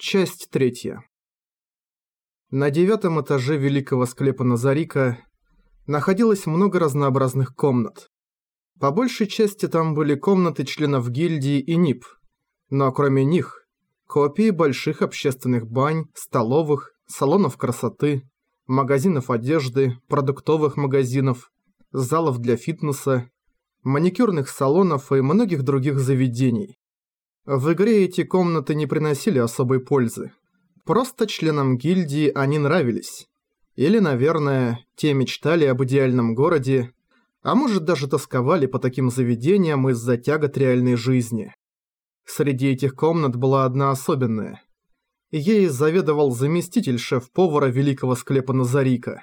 Часть третья. На девятом этаже великого склепа Назарика находилось много разнообразных комнат. По большей части там были комнаты членов гильдии и НИП, но кроме них – копии больших общественных бань, столовых, салонов красоты, магазинов одежды, продуктовых магазинов, залов для фитнеса, маникюрных салонов и многих других заведений. В игре эти комнаты не приносили особой пользы. Просто членам гильдии они нравились. Или, наверное, те мечтали об идеальном городе, а может даже тосковали по таким заведениям из-за тягот реальной жизни. Среди этих комнат была одна особенная. Ей заведовал заместитель шеф-повара великого склепа Назарика.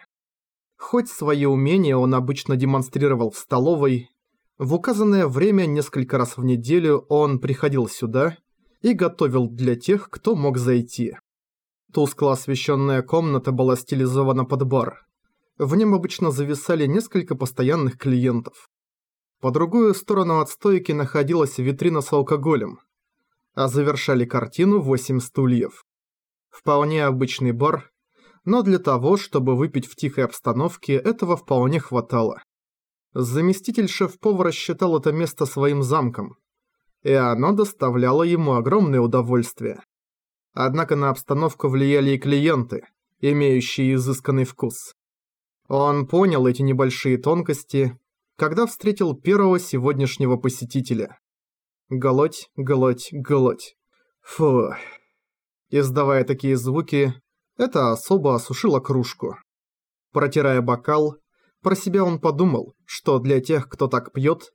Хоть свои умения он обычно демонстрировал в столовой, в указанное время несколько раз в неделю он приходил сюда и готовил для тех, кто мог зайти. Тускло освещенная комната была стилизована под бар. В нем обычно зависали несколько постоянных клиентов. По другую сторону от стойки находилась витрина с алкоголем, а завершали картину восемь стульев. Вполне обычный бар, но для того, чтобы выпить в тихой обстановке, этого вполне хватало. Заместитель шеф-повара считал это место своим замком, и оно доставляло ему огромное удовольствие. Однако на обстановку влияли и клиенты, имеющие изысканный вкус. Он понял эти небольшие тонкости, когда встретил первого сегодняшнего посетителя. Голоть, голоть, голоть. Фу. Издавая такие звуки, это особо осушило кружку. Протирая бокал, про себя он подумал, что для тех, кто так пьет,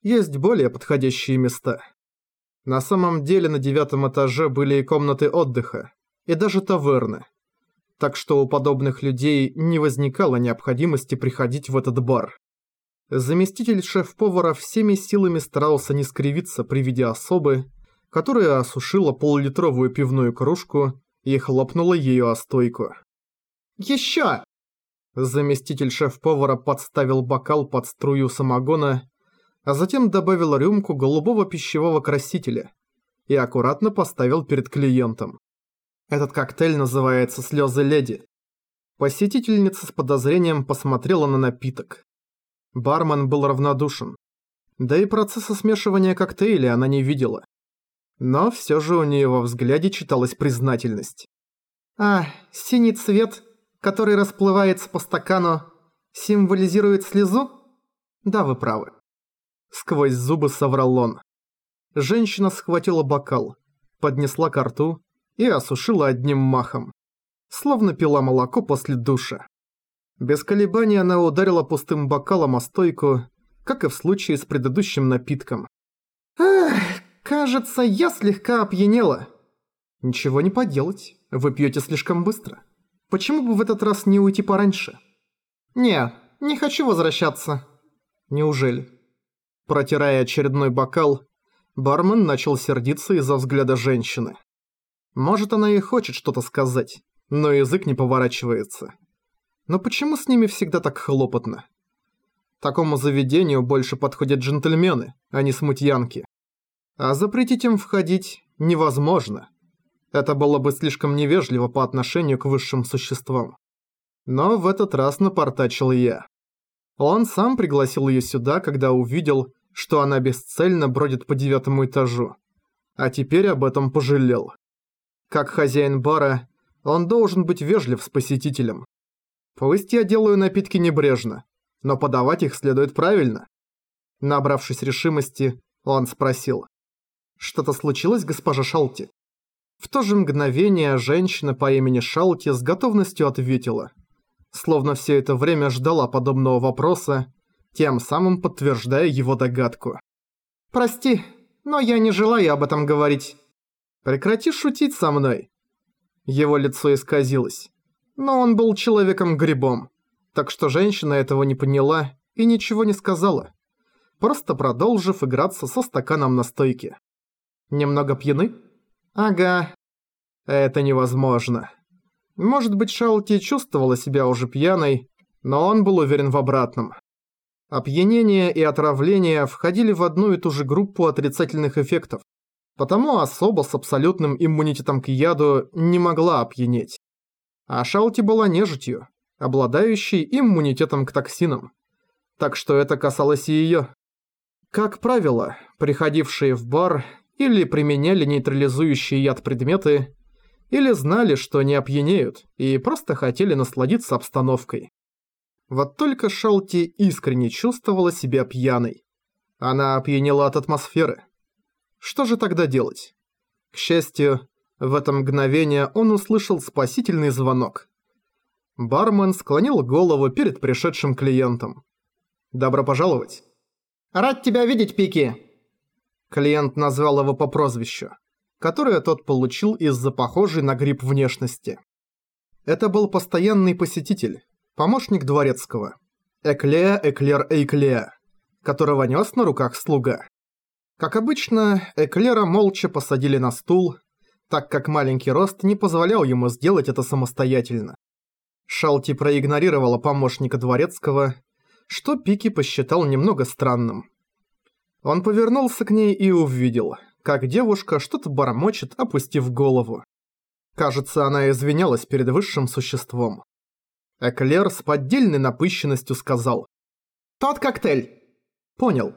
есть более подходящие места. На самом деле на девятом этаже были и комнаты отдыха, и даже таверны. Так что у подобных людей не возникало необходимости приходить в этот бар. Заместитель шеф-повара всеми силами старался не скривиться при виде особы, которая осушила полулитровую пивную кружку и хлопнула ею о стойку. «Еще!» Заместитель шеф-повара подставил бокал под струю самогона, а затем добавил рюмку голубого пищевого красителя и аккуратно поставил перед клиентом. Этот коктейль называется «Слезы леди». Посетительница с подозрением посмотрела на напиток. Бармен был равнодушен. Да и процесса смешивания коктейля она не видела. Но все же у нее во взгляде читалась признательность. «А, синий цвет который расплывается по стакану, символизирует слезу? Да, вы правы. Сквозь зубы соврал он. Женщина схватила бокал, поднесла ко рту и осушила одним махом. Словно пила молоко после душа. Без колебаний она ударила пустым бокалом о стойку, как и в случае с предыдущим напитком. «Эх, кажется, я слегка опьянела». «Ничего не поделать, вы пьете слишком быстро». Почему бы в этот раз не уйти пораньше? Не, не хочу возвращаться. Неужели? Протирая очередной бокал, бармен начал сердиться из-за взгляда женщины. Может, она и хочет что-то сказать, но язык не поворачивается. Но почему с ними всегда так хлопотно? Такому заведению больше подходят джентльмены, а не смутьянки. А запретить им входить невозможно. Это было бы слишком невежливо по отношению к высшим существам. Но в этот раз напортачил я. Он сам пригласил ее сюда, когда увидел, что она бесцельно бродит по девятому этажу. А теперь об этом пожалел. Как хозяин бара, он должен быть вежлив с посетителем. Пусть я делаю напитки небрежно, но подавать их следует правильно. Набравшись решимости, он спросил. «Что-то случилось, госпожа Шалти?» В то же мгновение женщина по имени Шалти с готовностью ответила. Словно все это время ждала подобного вопроса, тем самым подтверждая его догадку. «Прости, но я не желаю об этом говорить. Прекрати шутить со мной». Его лицо исказилось. Но он был человеком-грибом, так что женщина этого не поняла и ничего не сказала, просто продолжив играться со стаканом на стойке. «Немного пьяны?» Ага. Это невозможно. Может быть, Шалти чувствовала себя уже пьяной, но он был уверен в обратном. Опьянение и отравление входили в одну и ту же группу отрицательных эффектов. Потому особо с абсолютным иммунитетом к яду не могла опьянеть. А Шалти была нежитью, обладающей иммунитетом к токсинам. Так что это касалось и её. Как правило, приходившие в бар или применяли нейтрализующий яд предметы, или знали, что не опьянеют, и просто хотели насладиться обстановкой. Вот только Шалти искренне чувствовала себя пьяной. Она опьянела от атмосферы. Что же тогда делать? К счастью, в это мгновение он услышал спасительный звонок. Бармен склонил голову перед пришедшим клиентом. «Добро пожаловать!» «Рад тебя видеть, Пики!» Клиент назвал его по прозвищу, которое тот получил из-за похожей на гриб внешности. Это был постоянный посетитель, помощник дворецкого. Эклея Эклер Эйклея, которого нес на руках слуга. Как обычно, Эклера молча посадили на стул, так как маленький рост не позволял ему сделать это самостоятельно. Шалти проигнорировала помощника дворецкого, что Пики посчитал немного странным. Он повернулся к ней и увидел, как девушка что-то бормочет, опустив голову. Кажется, она извинялась перед высшим существом. Эклер с поддельной напыщенностью сказал «Тот коктейль!» «Понял».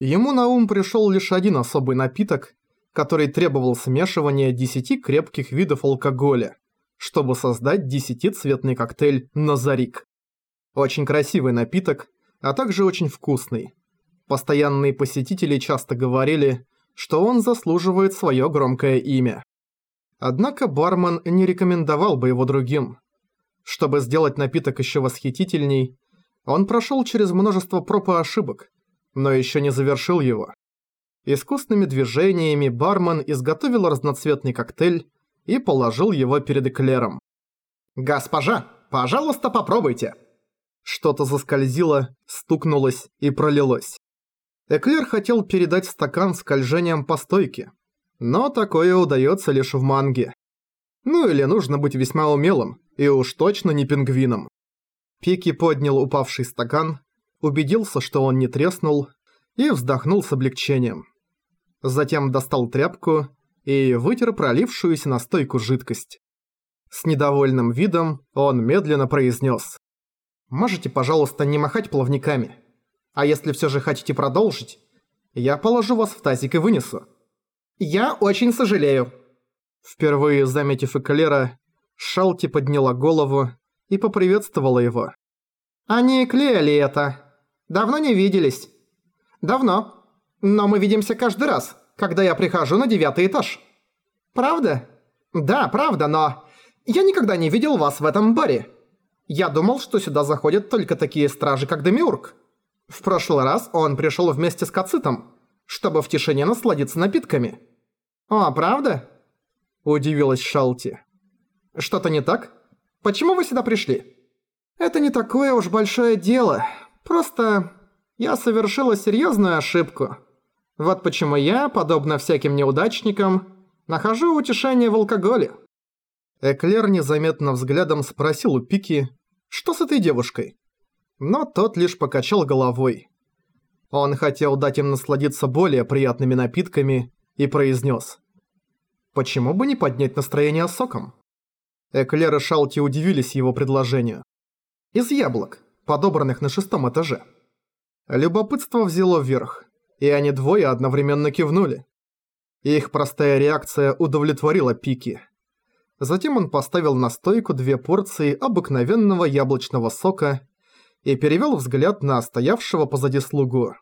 Ему на ум пришел лишь один особый напиток, который требовал смешивания десяти крепких видов алкоголя, чтобы создать десятицветный коктейль «Назарик». Очень красивый напиток, а также очень вкусный. Постоянные посетители часто говорили, что он заслуживает свое громкое имя. Однако бармен не рекомендовал бы его другим. Чтобы сделать напиток еще восхитительней, он прошел через множество проб и ошибок, но еще не завершил его. Искусными движениями бармен изготовил разноцветный коктейль и положил его перед эклером. «Госпожа, пожалуйста, попробуйте!» Что-то заскользило, стукнулось и пролилось. Эклер хотел передать стакан скольжением по стойке, но такое удается лишь в манге. Ну или нужно быть весьма умелым, и уж точно не пингвином. Пики поднял упавший стакан, убедился, что он не треснул, и вздохнул с облегчением. Затем достал тряпку и вытер пролившуюся на стойку жидкость. С недовольным видом он медленно произнес. «Можете, пожалуйста, не махать плавниками? А если все же хотите продолжить, я положу вас в тазик и вынесу». «Я очень сожалею». Впервые заметив Эклера, Шалти подняла голову и поприветствовала его. «Они клеили это. Давно не виделись». «Давно. Но мы видимся каждый раз, когда я прихожу на девятый этаж». «Правда?» «Да, правда, но я никогда не видел вас в этом баре. Я думал, что сюда заходят только такие стражи, как Демиург. В прошлый раз он пришел вместе с Кацитом, чтобы в тишине насладиться напитками». «О, правда?» – удивилась Шалти. «Что-то не так? Почему вы сюда пришли?» «Это не такое уж большое дело. Просто я совершила серьезную ошибку. Вот почему я, подобно всяким неудачникам, нахожу утешение в алкоголе». Эклер незаметно взглядом спросил у Пики, что с этой девушкой? Но тот лишь покачал головой. Он хотел дать им насладиться более приятными напитками и произнес. «Почему бы не поднять настроение соком?» Эклер и Шалти удивились его предложению. «Из яблок, подобранных на шестом этаже». Любопытство взяло вверх, и они двое одновременно кивнули. Их простая реакция удовлетворила Пики. Затем он поставил на стойку две порции обыкновенного яблочного сока и перевел взгляд на стоявшего позади слугу.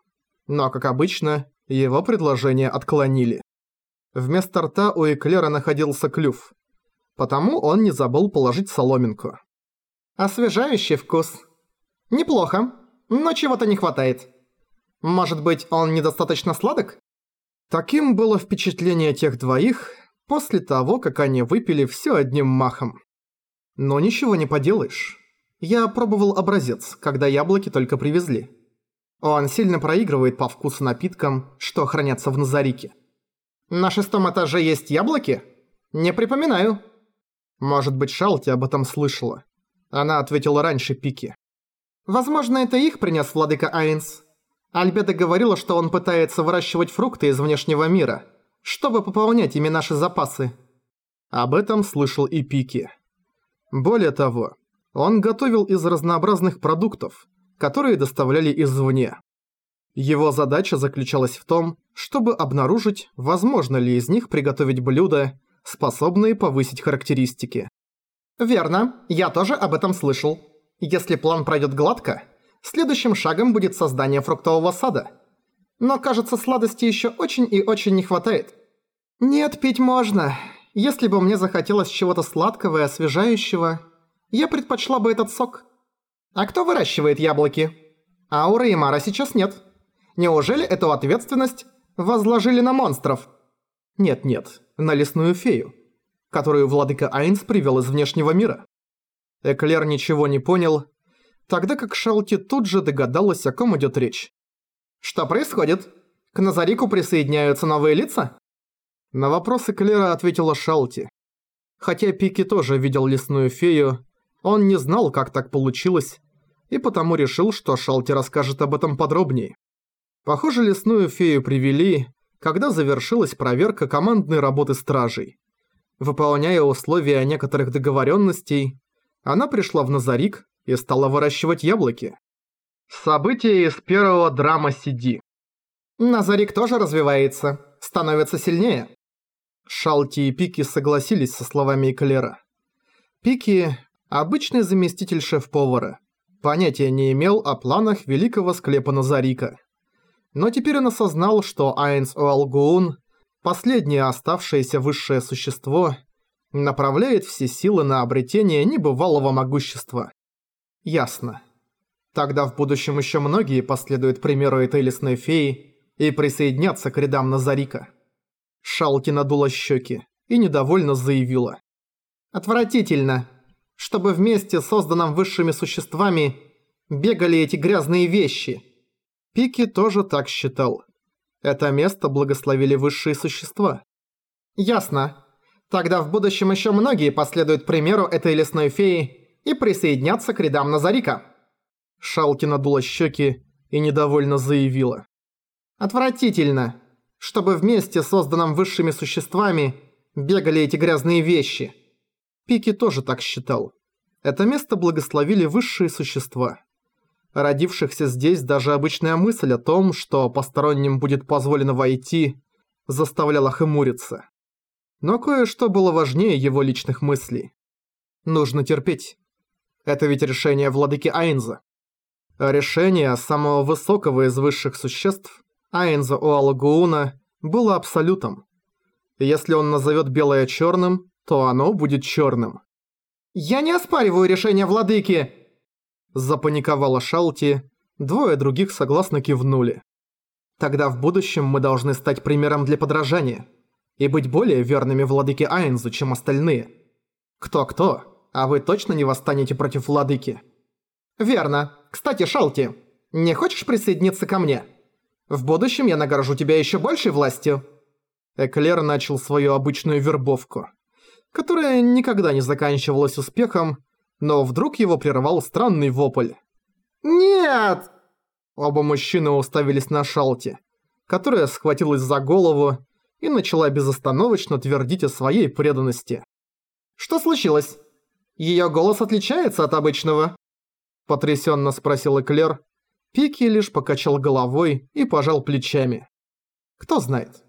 Но, как обычно, его предложение отклонили. Вместо рта у Эклера находился клюв, потому он не забыл положить соломинку. Освежающий вкус. Неплохо, но чего-то не хватает. Может быть, он недостаточно сладок? Таким было впечатление тех двоих после того, как они выпили все одним махом. Но ничего не поделаешь. Я пробовал образец, когда яблоки только привезли. Он сильно проигрывает по вкусу напиткам, что хранятся в Назарике. На шестом этаже есть яблоки? Не припоминаю. Может быть, Шалти об этом слышала. Она ответила раньше Пики. Возможно, это их принес владыка Айнс. Альбеда говорила, что он пытается выращивать фрукты из внешнего мира, чтобы пополнять ими наши запасы. Об этом слышал и Пики. Более того, он готовил из разнообразных продуктов, которые доставляли извне. Его задача заключалась в том, чтобы обнаружить, возможно ли из них приготовить блюда, способные повысить характеристики. Верно, я тоже об этом слышал. Если план пройдет гладко, следующим шагом будет создание фруктового сада. Но кажется, сладости еще очень и очень не хватает. Нет, пить можно. Если бы мне захотелось чего-то сладкого и освежающего, я предпочла бы этот сок. А кто выращивает яблоки? Ауры и Мара сейчас нет. Неужели эту ответственность возложили на монстров? Нет-нет, на лесную фею, которую владыка Айнс привел из внешнего мира. Эклер ничего не понял, тогда как Шалти тут же догадалась, о ком идет речь. Что происходит? К Назарику присоединяются новые лица? На вопросы Клера ответила Шалти. Хотя Пики тоже видел лесную фею, он не знал, как так получилось, и потому решил, что Шалти расскажет об этом подробнее. Похоже, лесную фею привели, когда завершилась проверка командной работы стражей. Выполняя условия некоторых договоренностей, она пришла в Назарик и стала выращивать яблоки. События из первого драма CD. Назарик тоже развивается, становится сильнее. Шалти и Пики согласились со словами Эклера. Пики – обычный заместитель шеф-повара. Понятия не имел о планах великого склепа Назарика. Но теперь он осознал, что Айнс Уалгуун, последнее оставшееся высшее существо, направляет все силы на обретение небывалого могущества. Ясно. Тогда в будущем еще многие последуют примеру этой лесной феи и присоединятся к рядам Назарика. Шалти надула щеки и недовольно заявила. «Отвратительно, чтобы вместе, созданном высшими существами, бегали эти грязные вещи». Пики тоже так считал. Это место благословили высшие существа. «Ясно. Тогда в будущем еще многие последуют примеру этой лесной феи и присоединятся к рядам Назарика». Шалти надула щеки и недовольно заявила. «Отвратительно чтобы вместе, созданном высшими существами, бегали эти грязные вещи. Пики тоже так считал. Это место благословили высшие существа. Родившихся здесь даже обычная мысль о том, что посторонним будет позволено войти, заставляла хмуриться. Но кое-что было важнее его личных мыслей. Нужно терпеть. Это ведь решение владыки Айнза. Решение самого высокого из высших существ Айнза Уалагууна было абсолютом. Если он назовет белое черным, то оно будет черным. «Я не оспариваю решение владыки!» Запаниковала Шалти, двое других согласно кивнули. Тогда в будущем мы должны стать примером для подражания и быть более верными владыке Айнзу, чем остальные. Кто-кто, а вы точно не восстанете против владыки? Верно. Кстати, Шалти, не хочешь присоединиться ко мне?» В будущем я награжу тебя еще большей властью». Эклер начал свою обычную вербовку, которая никогда не заканчивалась успехом, но вдруг его прервал странный вопль. «Нет!» Оба мужчины уставились на Шалти, которая схватилась за голову и начала безостановочно твердить о своей преданности. «Что случилось? Её голос отличается от обычного?» Потрясенно спросил Эклер, Пики лишь покачал головой и пожал плечами. Кто знает,